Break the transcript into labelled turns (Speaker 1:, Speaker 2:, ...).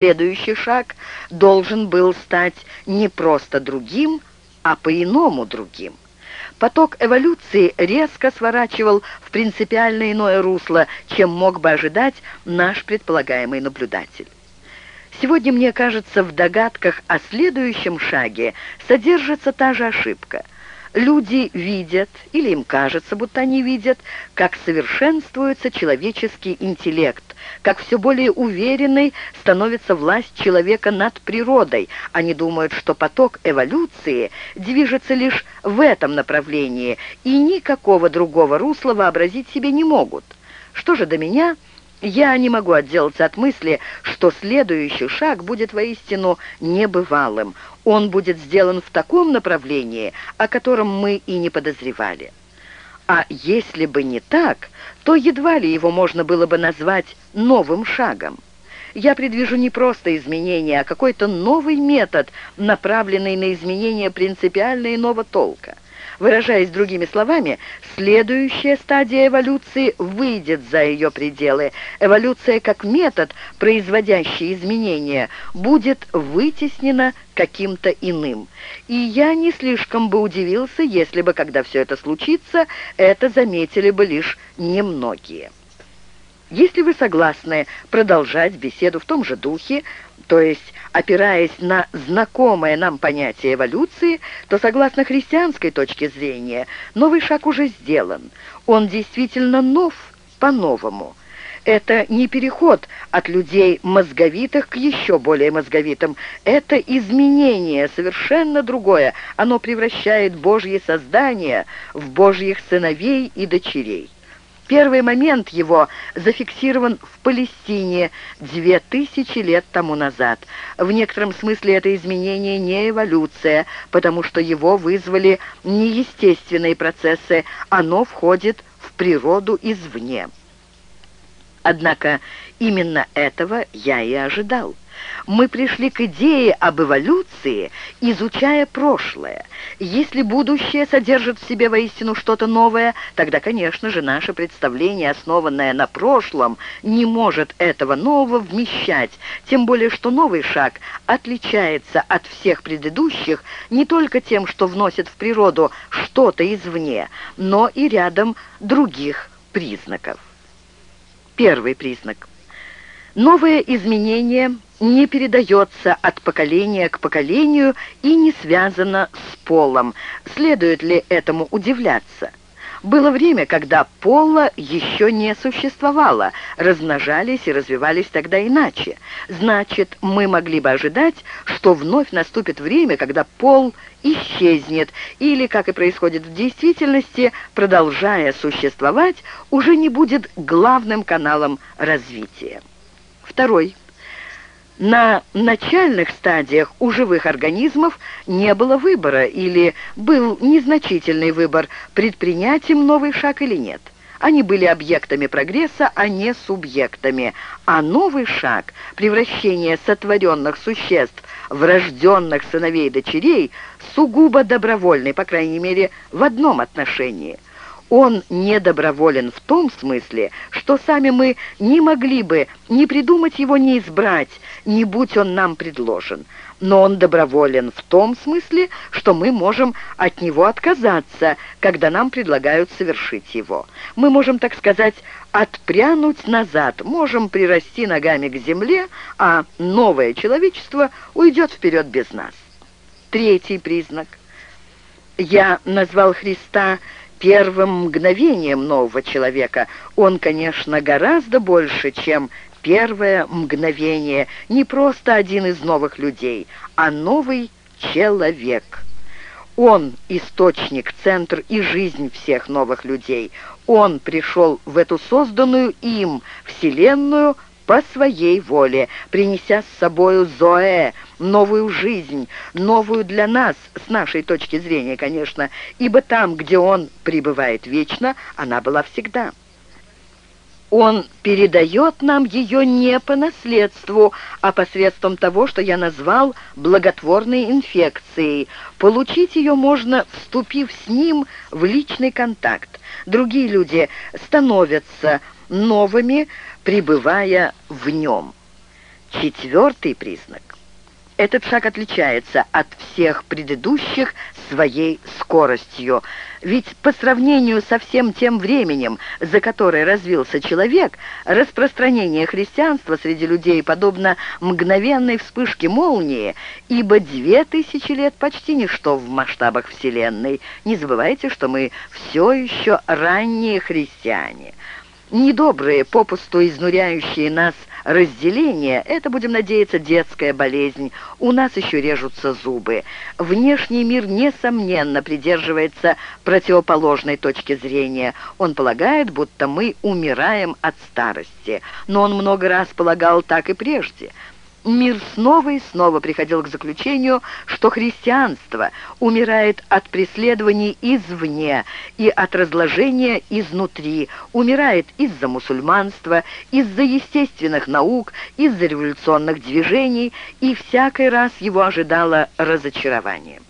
Speaker 1: Следующий шаг должен был стать не просто другим, а по-иному другим. Поток эволюции резко сворачивал в принципиально иное русло, чем мог бы ожидать наш предполагаемый наблюдатель. Сегодня, мне кажется, в догадках о следующем шаге содержится та же ошибка – Люди видят, или им кажется, будто они видят, как совершенствуется человеческий интеллект, как все более уверенной становится власть человека над природой. Они думают, что поток эволюции движется лишь в этом направлении, и никакого другого русла вообразить себе не могут. Что же до меня... Я не могу отделаться от мысли, что следующий шаг будет воистину небывалым он будет сделан в таком направлении, о котором мы и не подозревали. А если бы не так, то едва ли его можно было бы назвать новым шагом. Я предвижу не просто изменения, а какой-то новый метод, направленный на изменение принципиально иного толка. Выражаясь другими словами, следующая стадия эволюции выйдет за ее пределы. Эволюция как метод, производящий изменения, будет вытеснена каким-то иным. И я не слишком бы удивился, если бы, когда все это случится, это заметили бы лишь немногие. Если вы согласны продолжать беседу в том же духе, то есть опираясь на знакомое нам понятие эволюции, то, согласно христианской точке зрения, новый шаг уже сделан. Он действительно нов по-новому. Это не переход от людей мозговитых к еще более мозговитым. Это изменение, совершенно другое. Оно превращает Божье создание в Божьих сыновей и дочерей. Первый момент его зафиксирован в Палестине две тысячи лет тому назад. В некотором смысле это изменение не эволюция, потому что его вызвали неестественные процессы, оно входит в природу извне. Однако именно этого я и ожидал. Мы пришли к идее об эволюции, изучая прошлое. Если будущее содержит в себе воистину что-то новое, тогда, конечно же, наше представление, основанное на прошлом, не может этого нового вмещать, тем более что новый шаг отличается от всех предыдущих не только тем, что вносит в природу что-то извне, но и рядом других признаков. Первый признак. Новое изменение не передается от поколения к поколению и не связано с полом. Следует ли этому удивляться? Было время, когда пола еще не существовало, размножались и развивались тогда иначе. Значит, мы могли бы ожидать, что вновь наступит время, когда пол исчезнет, или, как и происходит в действительности, продолжая существовать, уже не будет главным каналом развития. Второй. На начальных стадиях у живых организмов не было выбора или был незначительный выбор, предпринять им новый шаг или нет. Они были объектами прогресса, а не субъектами. А новый шаг, превращение сотворенных существ в рожденных сыновей и дочерей, сугубо добровольный, по крайней мере, в одном отношении – он не доброволен в том смысле, что сами мы не могли бы ни придумать его, ни избрать, не будь он нам предложен. Но он доброволен в том смысле, что мы можем от него отказаться, когда нам предлагают совершить его. Мы можем, так сказать, отпрянуть назад, можем прирасти ногами к земле, а новое человечество уйдет вперед без нас. Третий признак. Я назвал Христа первым мгновением нового человека. Он, конечно, гораздо больше, чем первое мгновение, не просто один из новых людей, а новый человек. Он — источник, центр и жизнь всех новых людей. Он пришел в эту созданную им Вселенную по своей воле, принеся с собою Зоэ, новую жизнь, новую для нас, с нашей точки зрения, конечно, ибо там, где он пребывает вечно, она была всегда. Он передает нам ее не по наследству, а посредством того, что я назвал благотворной инфекцией. Получить ее можно, вступив с ним в личный контакт. Другие люди становятся новыми, пребывая в нем. Четвертый признак. Этот шаг отличается от всех предыдущих своей скоростью. Ведь по сравнению со всем тем временем, за которое развился человек, распространение христианства среди людей подобно мгновенной вспышке молнии, ибо две тысячи лет почти ничто в масштабах Вселенной. Не забывайте, что мы все еще ранние христиане. Недобрые, попусту изнуряющие нас разделения — это, будем надеяться, детская болезнь. У нас еще режутся зубы. Внешний мир, несомненно, придерживается противоположной точки зрения. Он полагает, будто мы умираем от старости. Но он много раз полагал так и прежде — мир снова и снова приходил к заключению, что христианство умирает от преследований извне и от разложения изнутри, умирает из-за мусульманства, из-за естественных наук, из-за революционных движений, и всякий раз его ожидало разочарование.